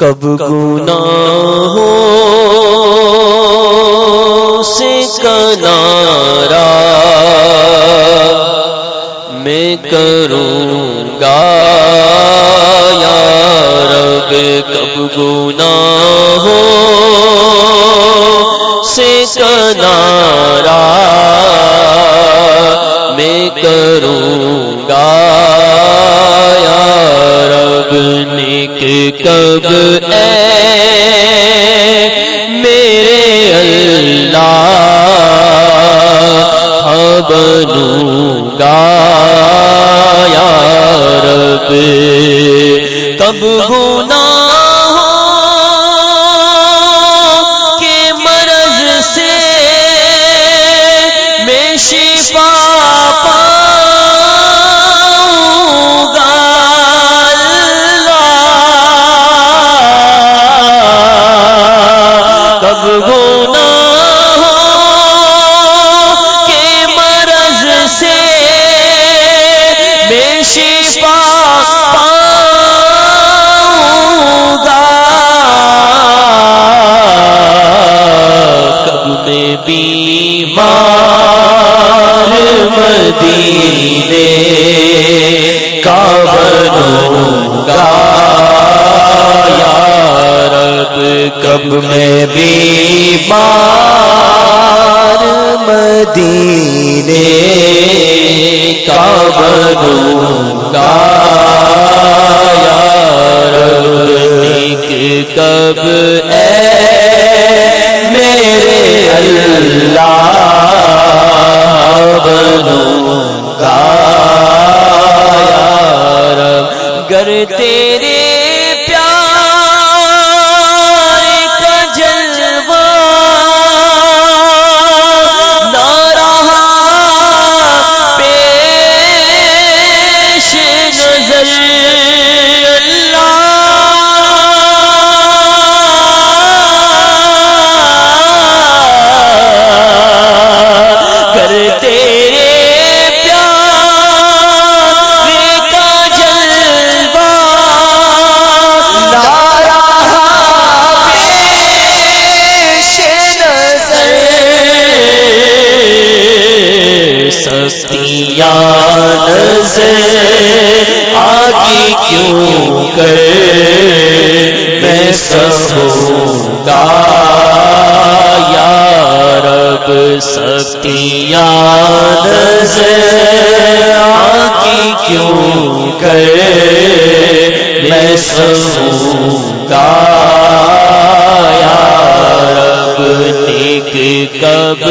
کب گنا سے کنا کب اے میرے اللہ ہاں بنوں گا یا رب۔ کب ہونا کب اے میرے اللہ بنوں گا گر تیرے یاد سے آگے کیوں کرے؟ میں سہوگا یا رب یاد سے آگے کیوں کرے؟ میں سب یا رب نیک کب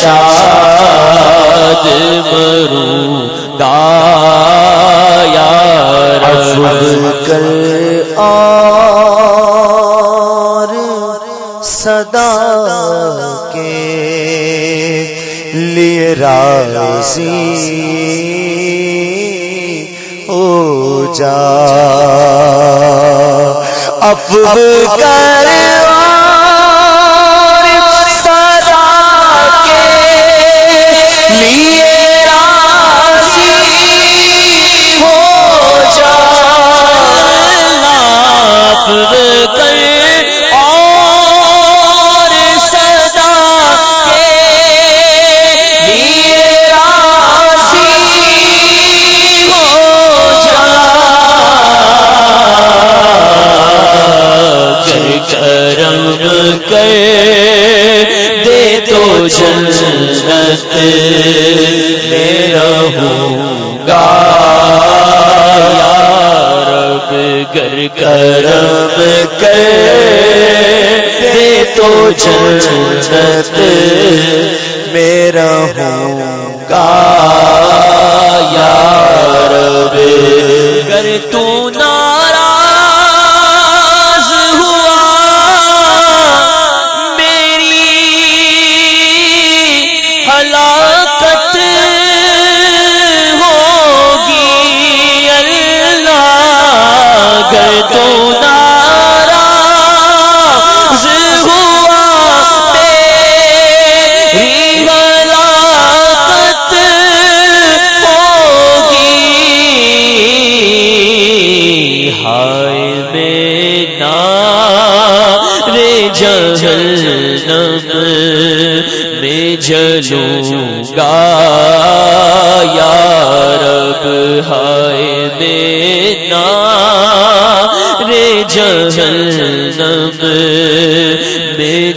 شاد مرو دایا رب کر اور صدا کے لیے راضی ہو جا۔ اب کر جنت میرا ہوں گا یا رب۔ گر تو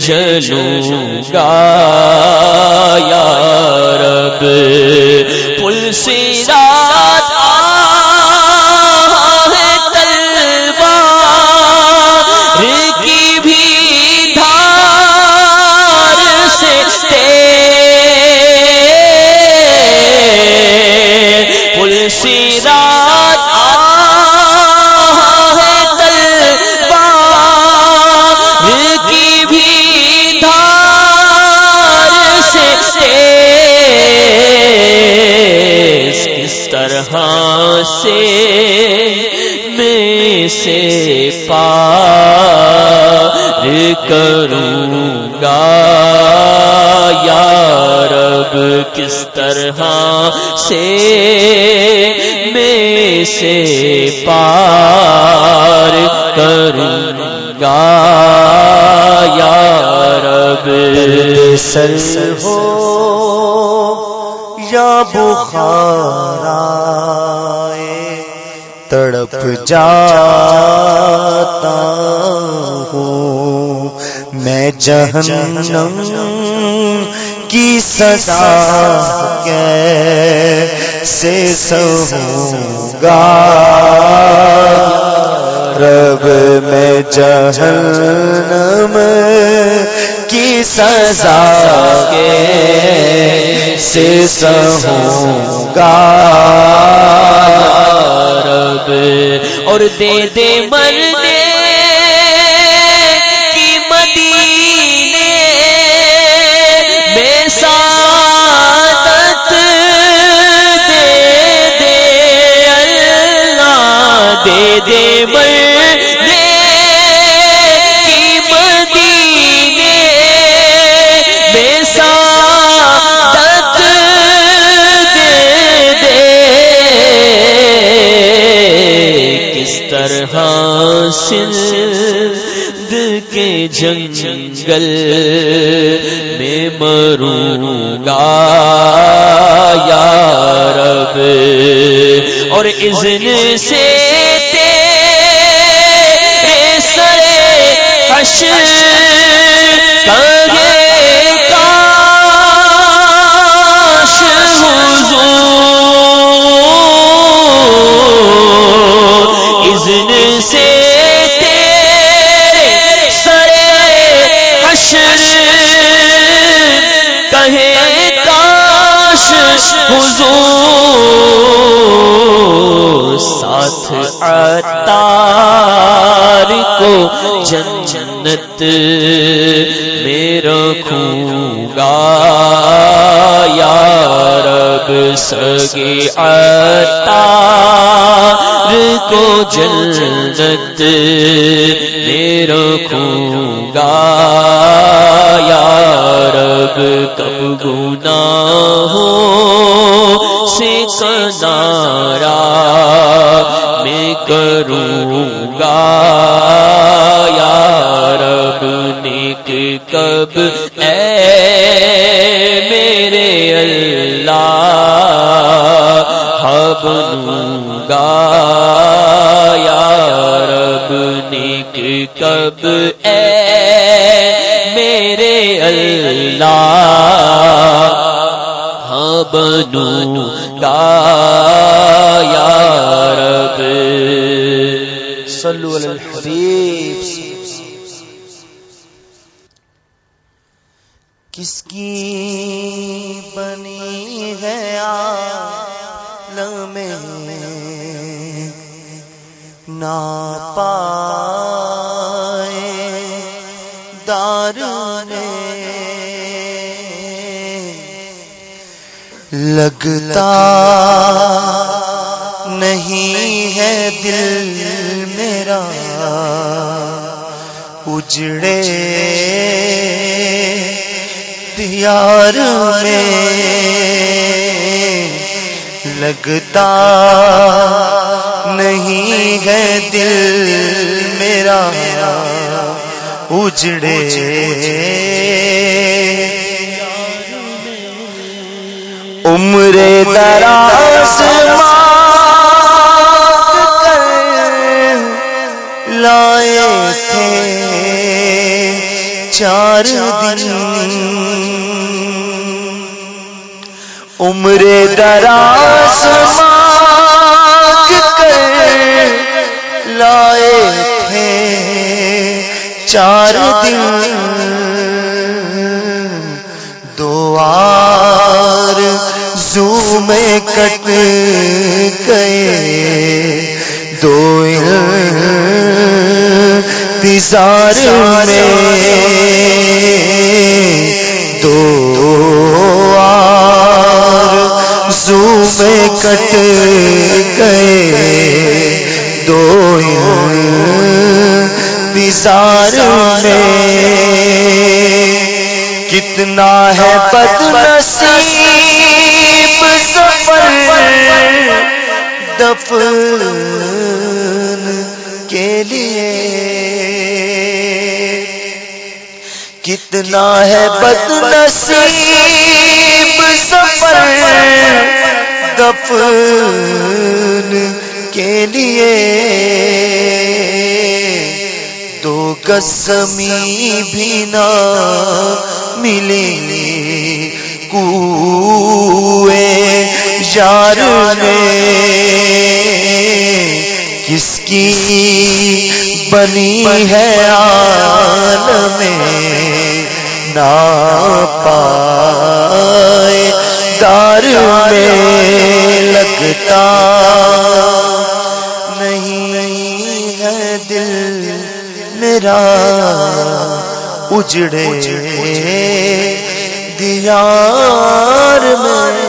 میں جلوں گا یا رب پل سے سے پار کروں گا۔ یا رب، کس طرح سے میں سے پار کروں گا؟ یا رب، سر ہو یا بخار آئے تڑپ جاتا ہوں۔ میں جہنم کی سزا کیسے سہوں گا رب، میں جہنم کی سزا کے سے سہوں گا رب اور دے دے مرنے جنگل میں مروں گا یا رب۔ اور اذن سے حضور ساتھ عطار کو جنت میں رکھوں گا۔ یا رب، سگے عطار کو جنت میں رکھوں گا۔ یا رب، کب گناہوں سے کنارا میں کروں گا یا رب، نیک کب اے میرے اللہ؟ بنوں گا یا رب، نیک کب اے میرے اللہ؟ ہاں بنوں گا یا رب۔ صلو علی الحبیب۔ کس کی بنی ہے عالم میں؟ نام لگتا نہیں ہے دل میرا۔ اجڑے دیار میں لگتا نہیں ہے دل میرا۔ اجڑے عمر دراز لائے تھے چار دن۔ عمر دراز لائے تھے چار دن۔ میں کٹ گئے۔ دو انتظار میں۔ دو آر میں کٹ گئے۔ دو انتظار میں۔ کتنا ہے بد نصیب دفن کے لیے کتنا ہے بد نصیب سفر دفن کے لیے دو گسمی بھی نہ ملے کوئے یار میں کس کی بنی ہے عالم نا پائے دار میں لگتا نہیں ہے دل میرا اجڑے دیار میں